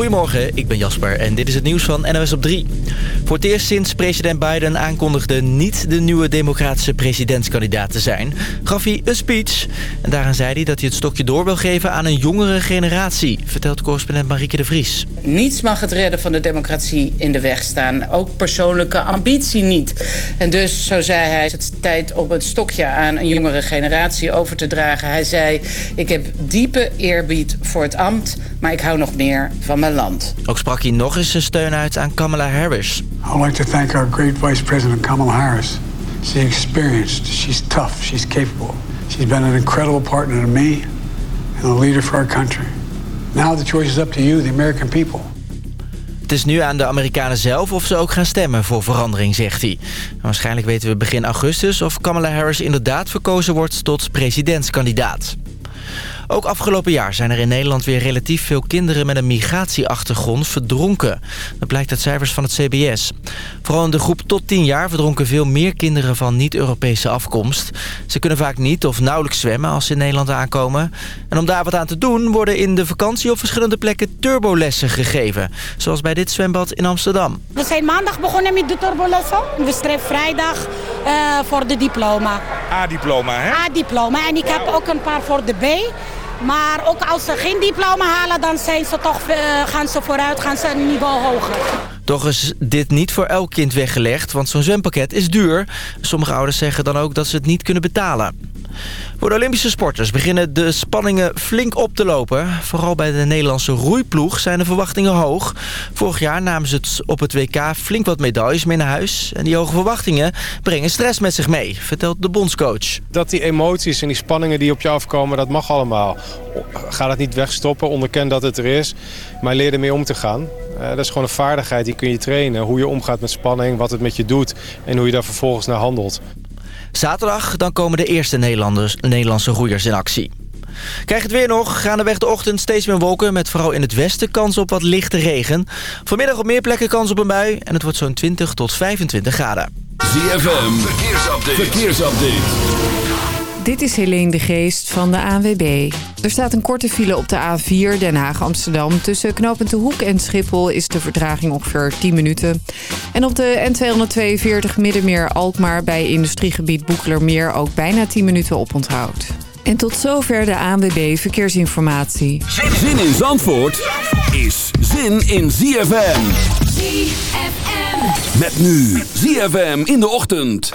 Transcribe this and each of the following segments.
Goedemorgen, ik ben Jasper en dit is het nieuws van NOS op 3. Voor het eerst sinds president Biden aankondigde niet de nieuwe democratische presidentskandidaat te zijn... gaf hij een speech. En daarin zei hij dat hij het stokje door wil geven aan een jongere generatie... vertelt correspondent Marieke de Vries. Niets mag het redden van de democratie in de weg staan. Ook persoonlijke ambitie niet. En dus, zo zei hij, het is tijd om het stokje aan een jongere generatie over te dragen. Hij zei, ik heb diepe eerbied voor het ambt, maar ik hou nog meer van mijn land. Ook sprak hij nog eens zijn steun uit aan Kamala Harris. I'd like to thank our great Vice President Kamala Harris. She's experienced, she's tough, she's capable. She's been an incredible partner to me and a leader for our country. Now the choice is up to you, the American people. Het is nu aan de Amerikanen zelf of ze ook gaan stemmen voor verandering, zegt hij. waarschijnlijk weten we begin augustus of Kamala Harris inderdaad verkozen wordt tot presidentskandidaat. Ook afgelopen jaar zijn er in Nederland weer relatief veel kinderen met een migratieachtergrond verdronken. Dat blijkt uit cijfers van het CBS. Vooral in de groep tot 10 jaar verdronken veel meer kinderen van niet-Europese afkomst. Ze kunnen vaak niet of nauwelijks zwemmen als ze in Nederland aankomen. En om daar wat aan te doen worden in de vakantie op verschillende plekken turbolessen gegeven. Zoals bij dit zwembad in Amsterdam. We zijn maandag begonnen met de turbolessen. We streven vrijdag uh, voor de diploma. A-diploma, hè? A-diploma. En ik heb ook een paar voor de B. Maar ook als ze geen diploma halen, dan zijn ze toch, uh, gaan ze vooruit, gaan ze een niveau hoger. Toch is dit niet voor elk kind weggelegd, want zo'n zwempakket is duur. Sommige ouders zeggen dan ook dat ze het niet kunnen betalen. Voor de Olympische sporters beginnen de spanningen flink op te lopen. Vooral bij de Nederlandse roeiploeg zijn de verwachtingen hoog. Vorig jaar namen ze het op het WK flink wat medailles mee naar huis. En die hoge verwachtingen brengen stress met zich mee, vertelt de bondscoach. Dat die emoties en die spanningen die op je afkomen, dat mag allemaal. Ga dat niet wegstoppen, onderken dat het er is. Maar leer ermee om te gaan. Uh, dat is gewoon een vaardigheid, die kun je trainen. Hoe je omgaat met spanning, wat het met je doet en hoe je daar vervolgens naar handelt. Zaterdag dan komen de eerste Nederlanders, Nederlandse roeiers in actie. Krijg het weer nog. Gaandeweg de ochtend steeds meer wolken... met vooral in het westen kans op wat lichte regen. Vanmiddag op meer plekken kans op een bui... en het wordt zo'n 20 tot 25 graden. ZFM, verkeersupdate. verkeersupdate. Dit is Helene de Geest van de ANWB. Er staat een korte file op de A4 Den Haag-Amsterdam. Tussen knooppunt De Hoek en Schiphol is de verdraging ongeveer 10 minuten. En op de N242 Middenmeer-Alkmaar bij industriegebied Boeklermeer... ook bijna 10 minuten op onthoud. En tot zover de ANWB Verkeersinformatie. Zin in Zandvoort is zin in ZFM. ZFM. Met nu ZFM in de ochtend.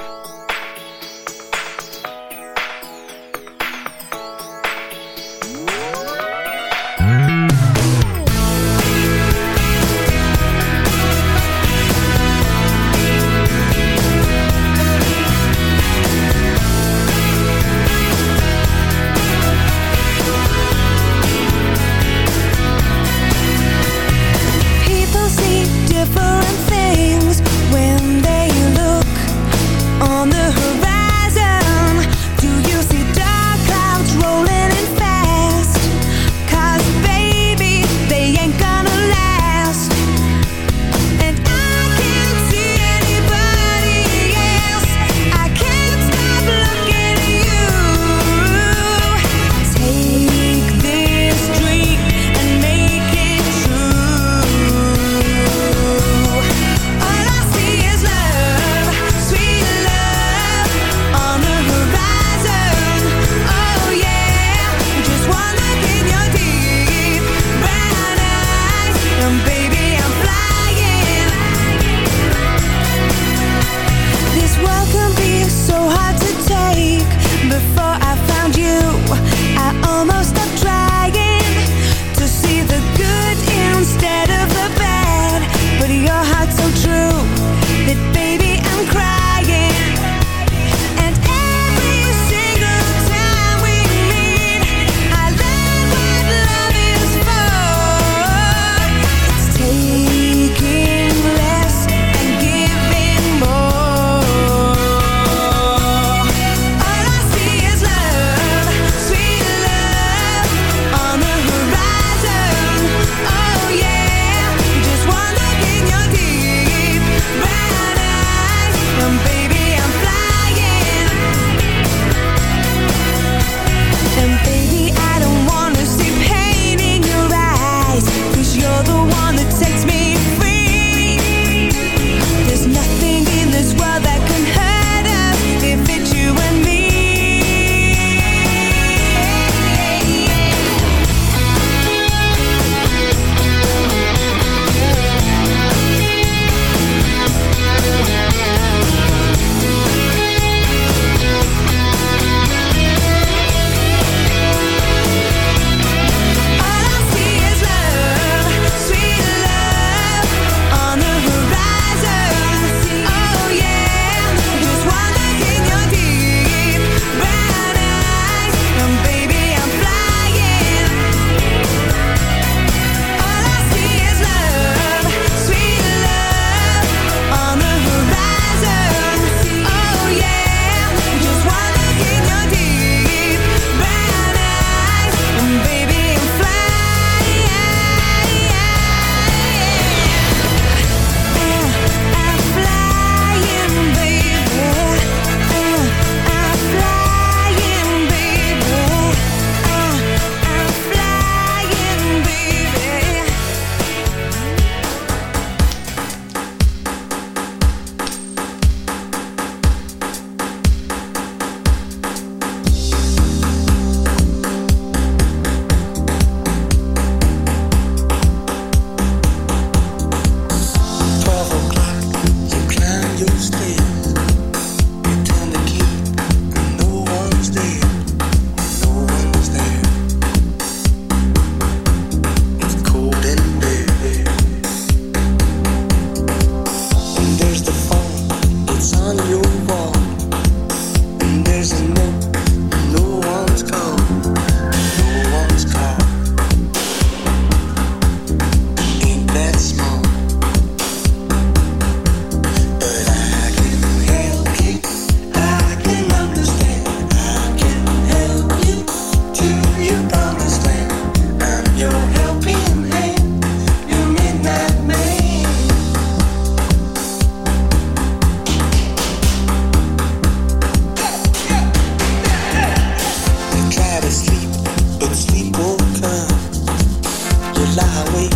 Lie awake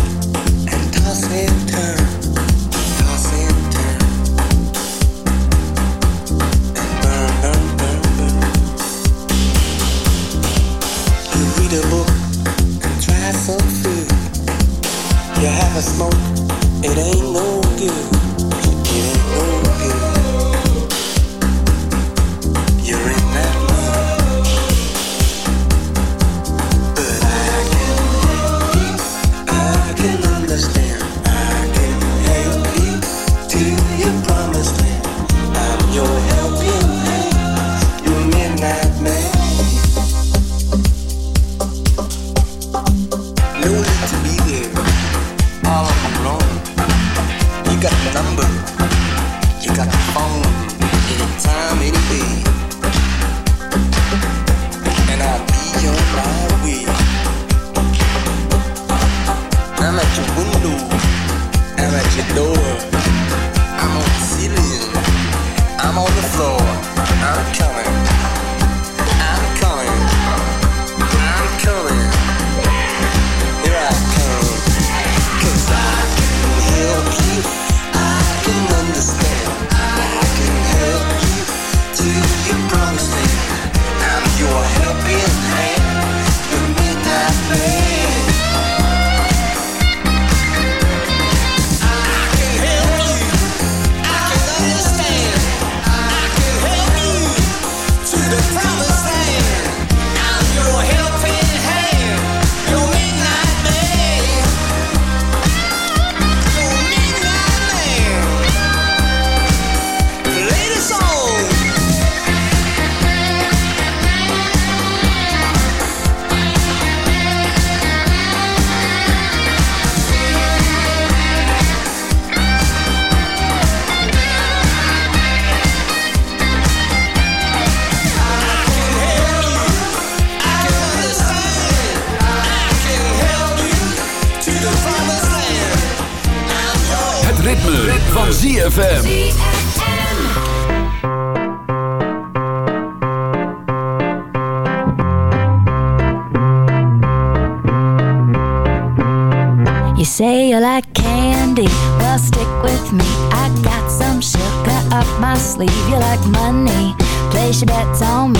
and toss and turn. ZFM. You say you like candy, well stick with me. I got some sugar up my sleeve. You like money, place your bets on me.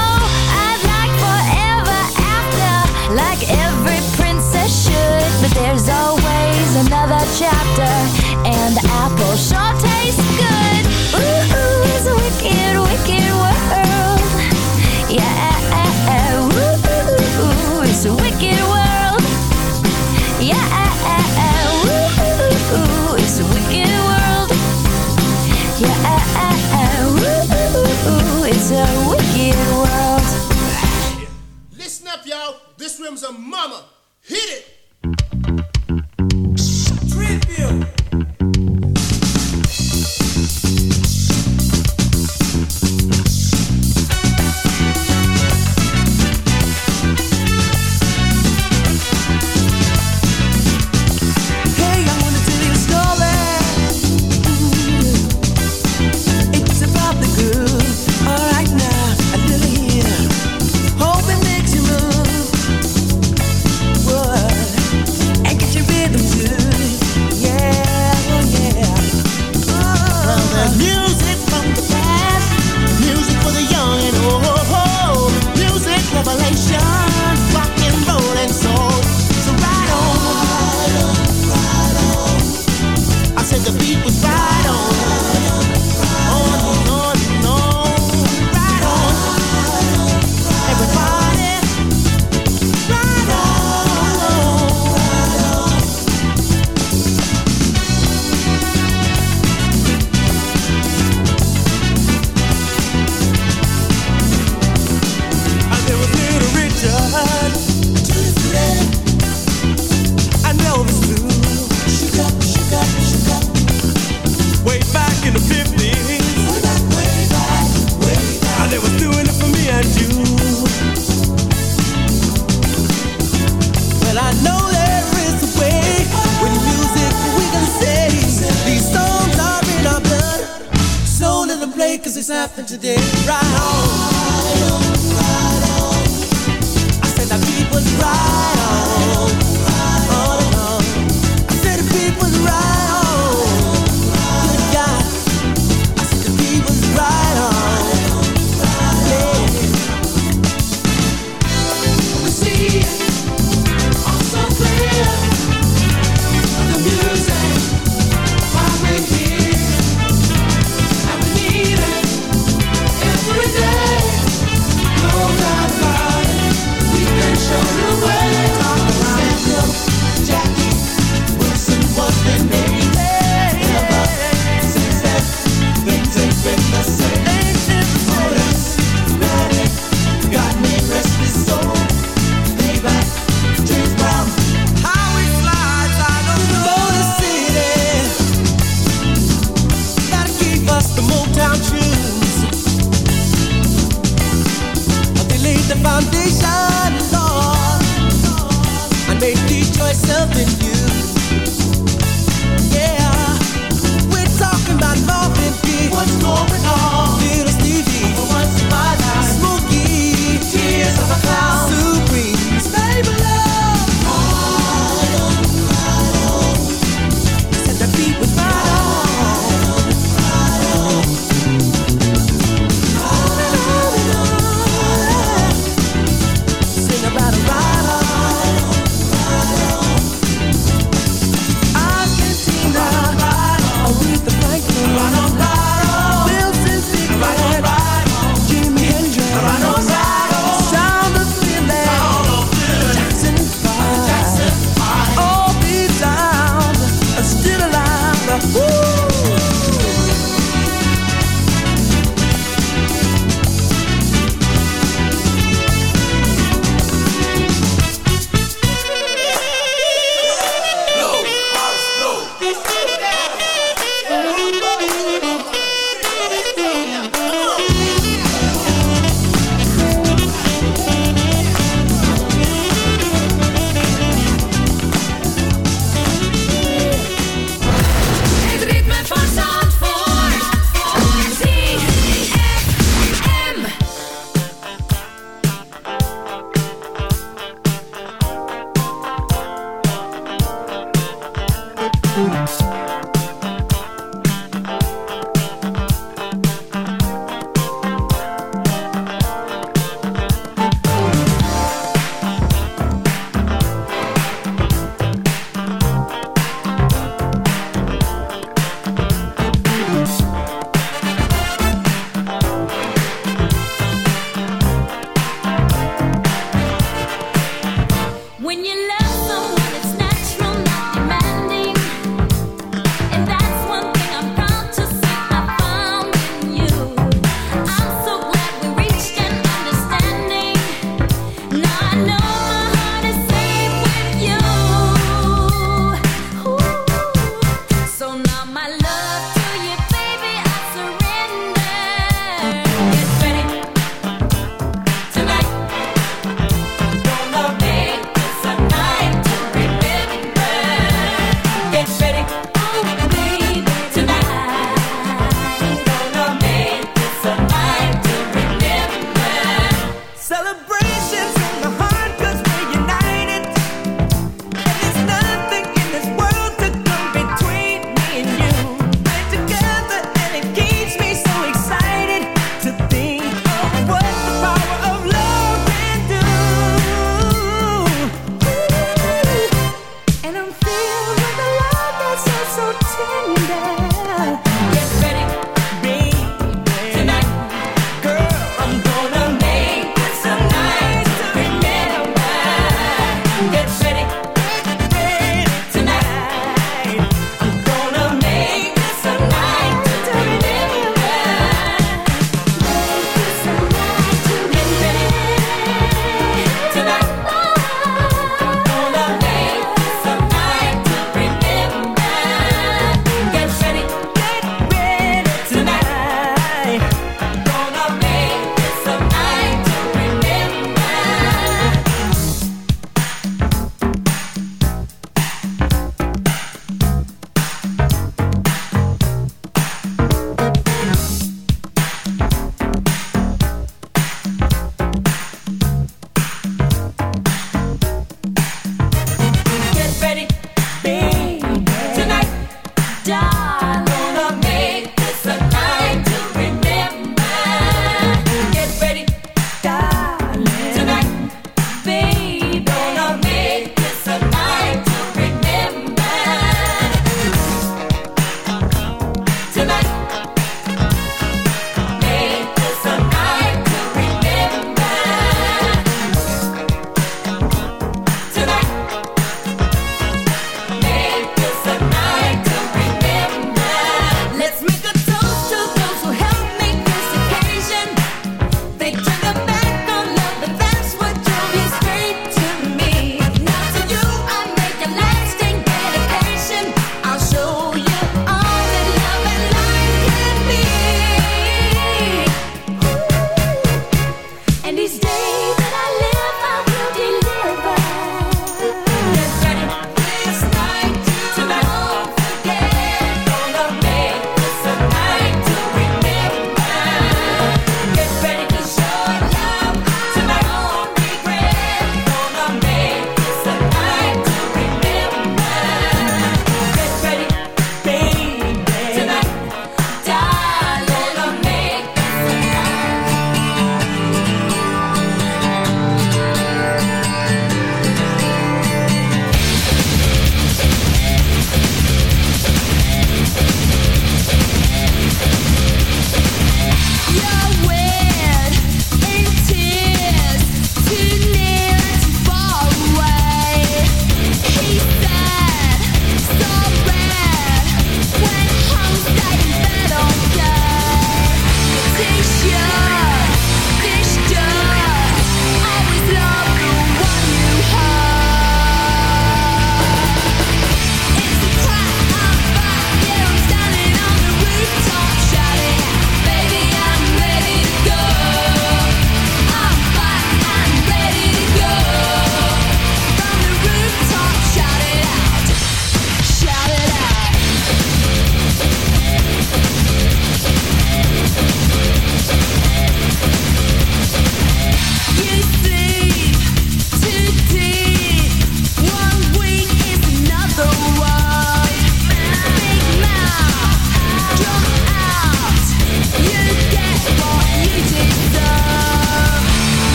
chapter, and the apple sure tastes good. Ooh, ooh it's a wicked, wicked world. Yeah, ooh, ooh, ooh it's a wicked world. Yeah, ooh, ooh, ooh it's a wicked world. Yeah, Ooh, it's a wicked world. Listen up, y'all. This room's a mama. Hit it.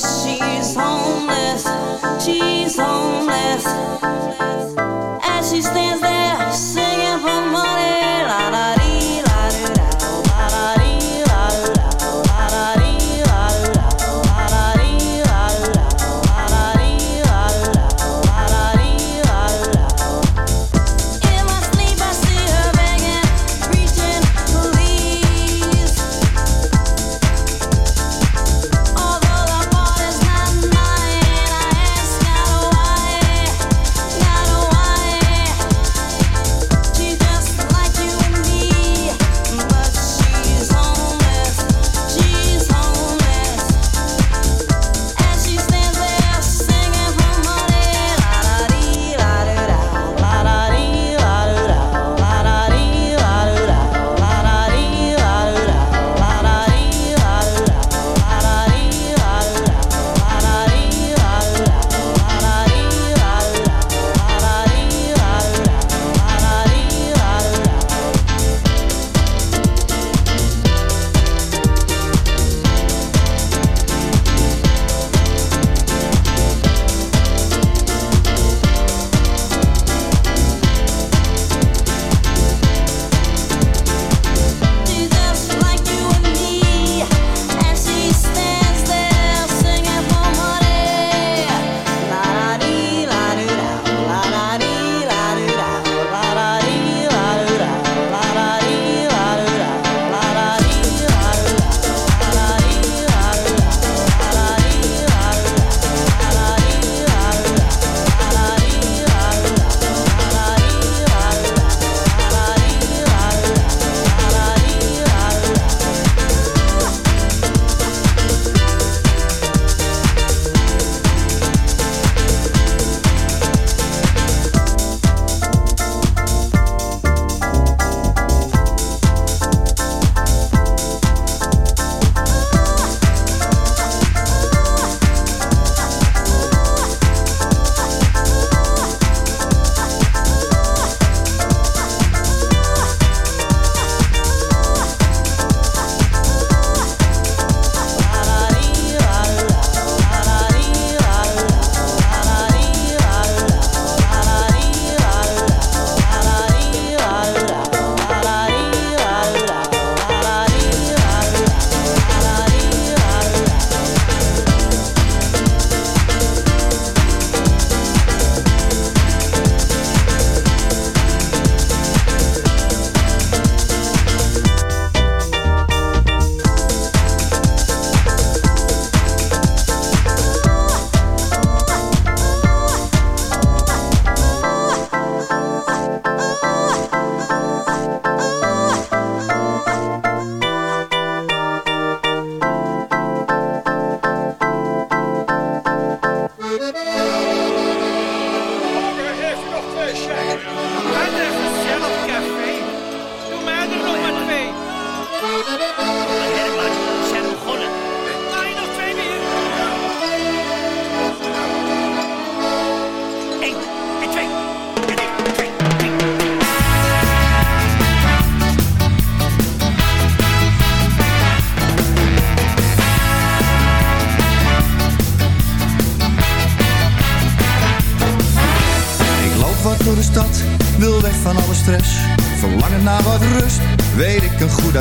she's homeless, she's homeless. As she stands there,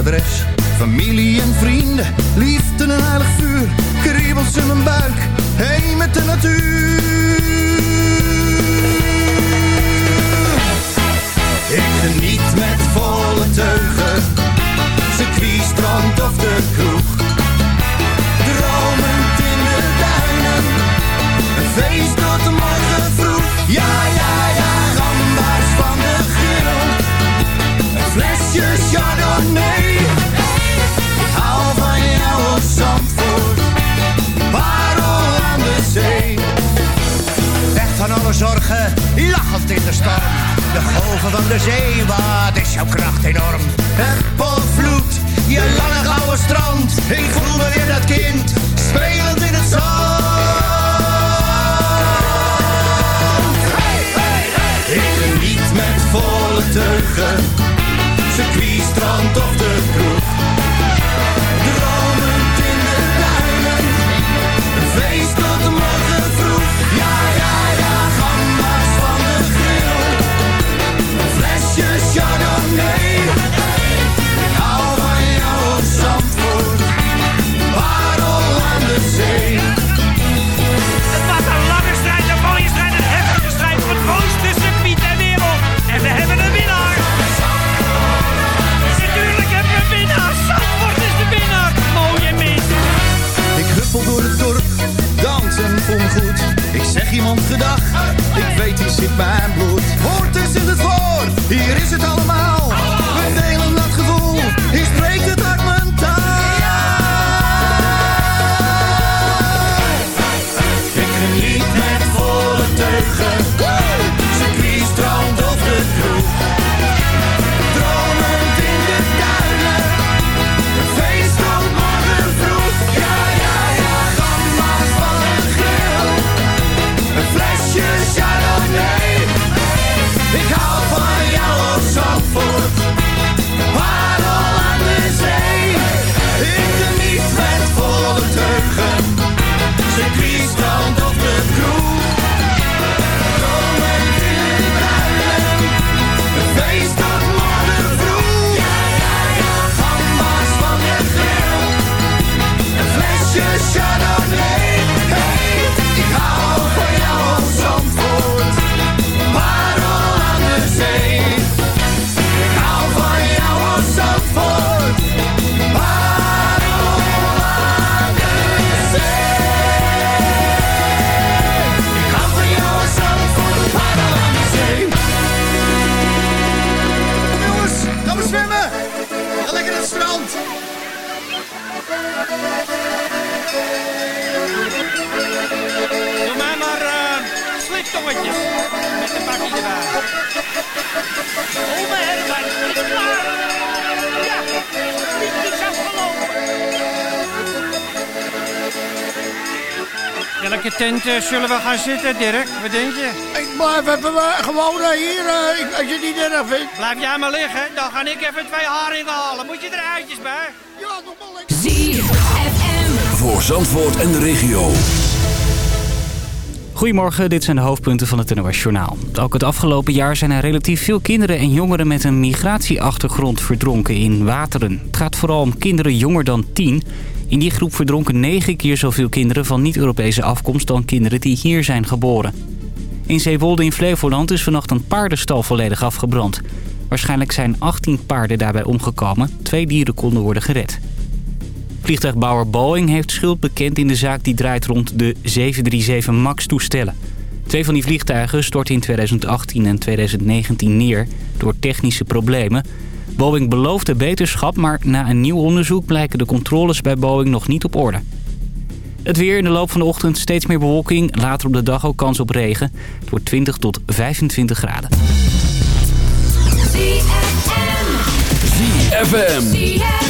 bref, familie. Welke tent eh, zullen we gaan zitten, Dirk? Wat denk je? Ik blijf even eh, gewoon eh, hier, eh, ik- als je het niet erg vindt. Blijf jij maar liggen, dan ga ik even twee haringen halen. Moet je er eitjes bij? Ja, nog wel lekker. Voor Zandvoort en de regio. Goedemorgen, dit zijn de hoofdpunten van het NOS Journaal. Ook het afgelopen jaar zijn er relatief veel kinderen en jongeren met een migratieachtergrond verdronken in wateren. Het gaat vooral om kinderen jonger dan 10. In die groep verdronken negen keer zoveel kinderen van niet-Europese afkomst dan kinderen die hier zijn geboren. In Zeewolde in Flevoland is vannacht een paardenstal volledig afgebrand. Waarschijnlijk zijn 18 paarden daarbij omgekomen. Twee dieren konden worden gered. Vliegtuigbouwer Boeing heeft schuld bekend in de zaak die draait rond de 737 MAX-toestellen. Twee van die vliegtuigen stortten in 2018 en 2019 neer door technische problemen. Boeing beloofde beterschap, maar na een nieuw onderzoek blijken de controles bij Boeing nog niet op orde. Het weer in de loop van de ochtend steeds meer bewolking. Later op de dag ook kans op regen. Het wordt 20 tot 25 graden. ZFM.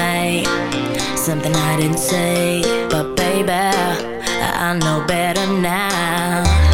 night. Something I didn't say But baby, I know better now.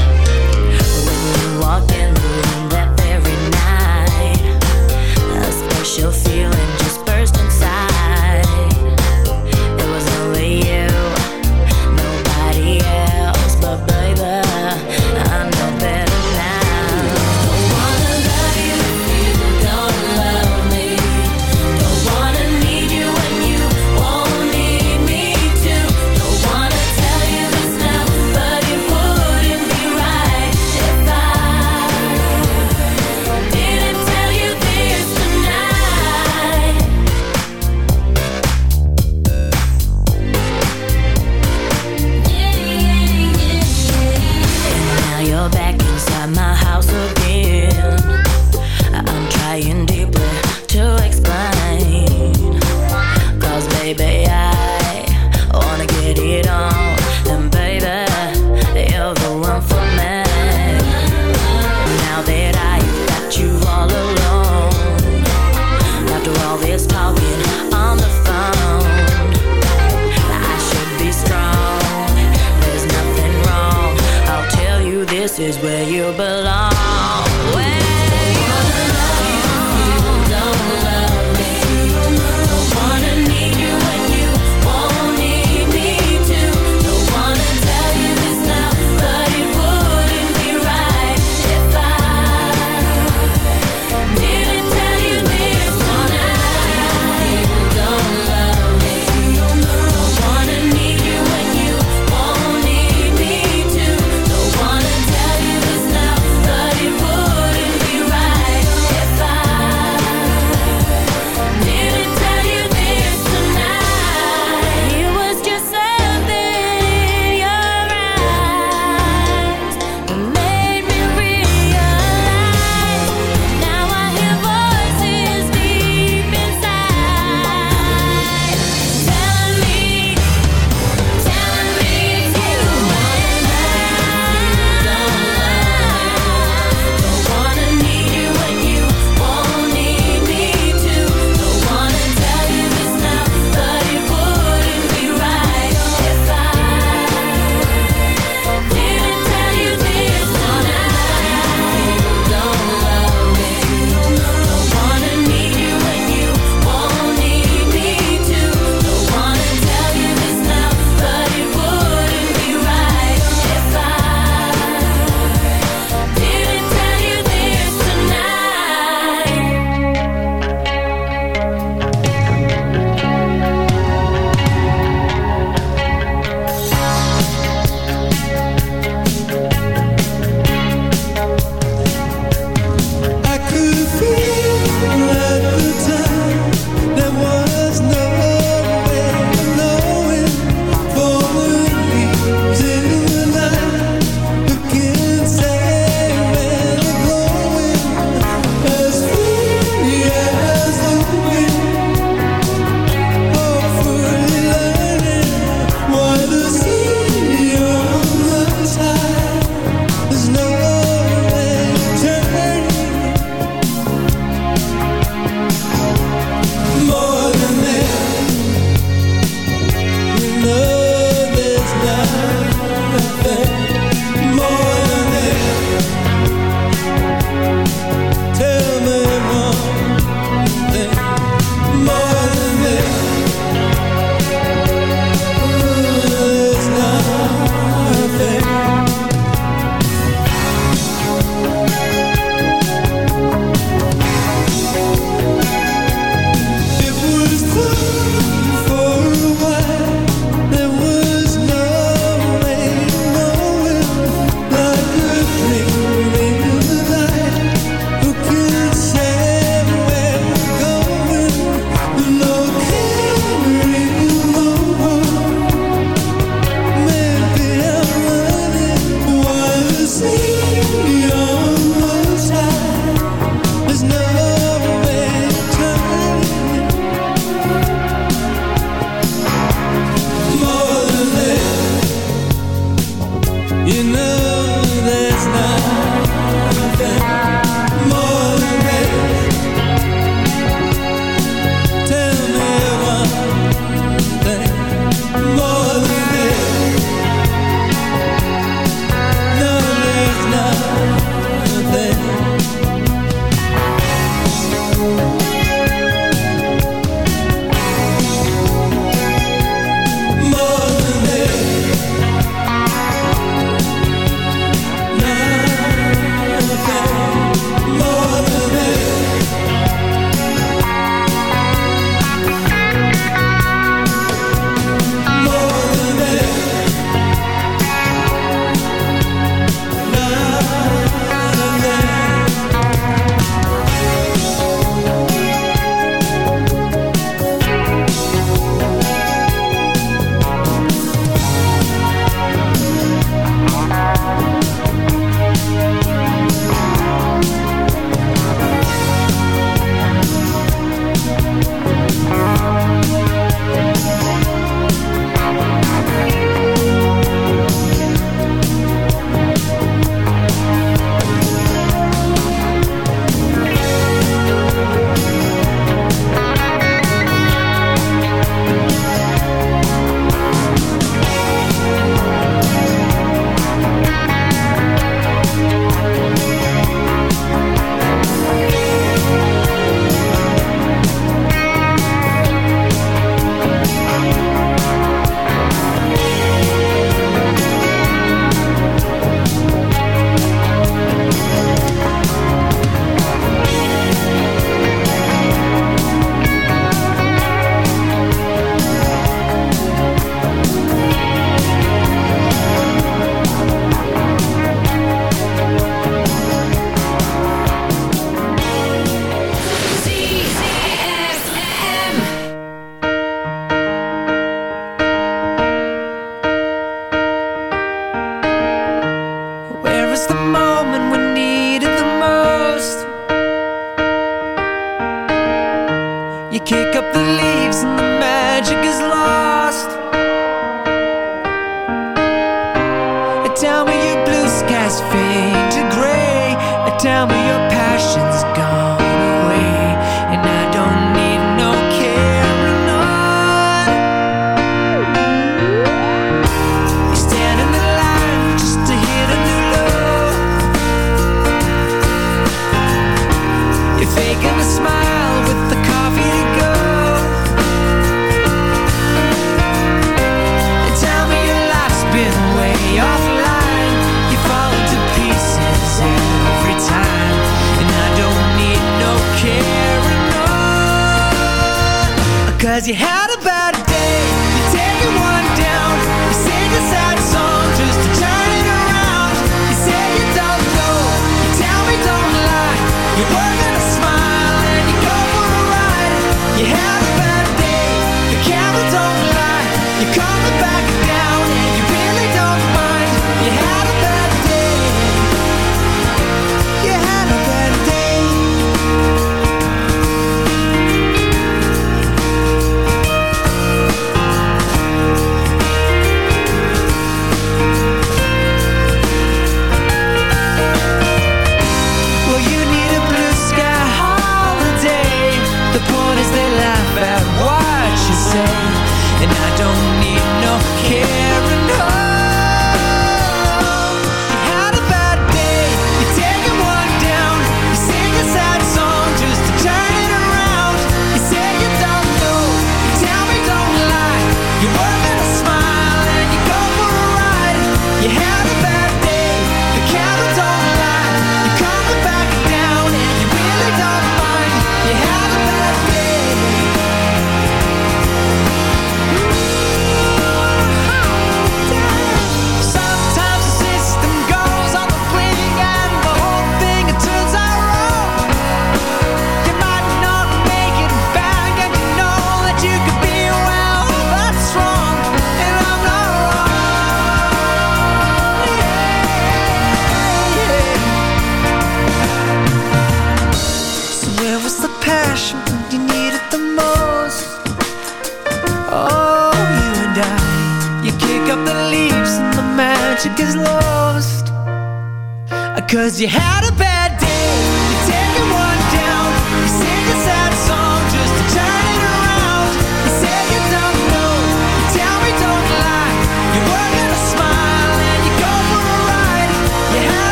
Cause you had a bad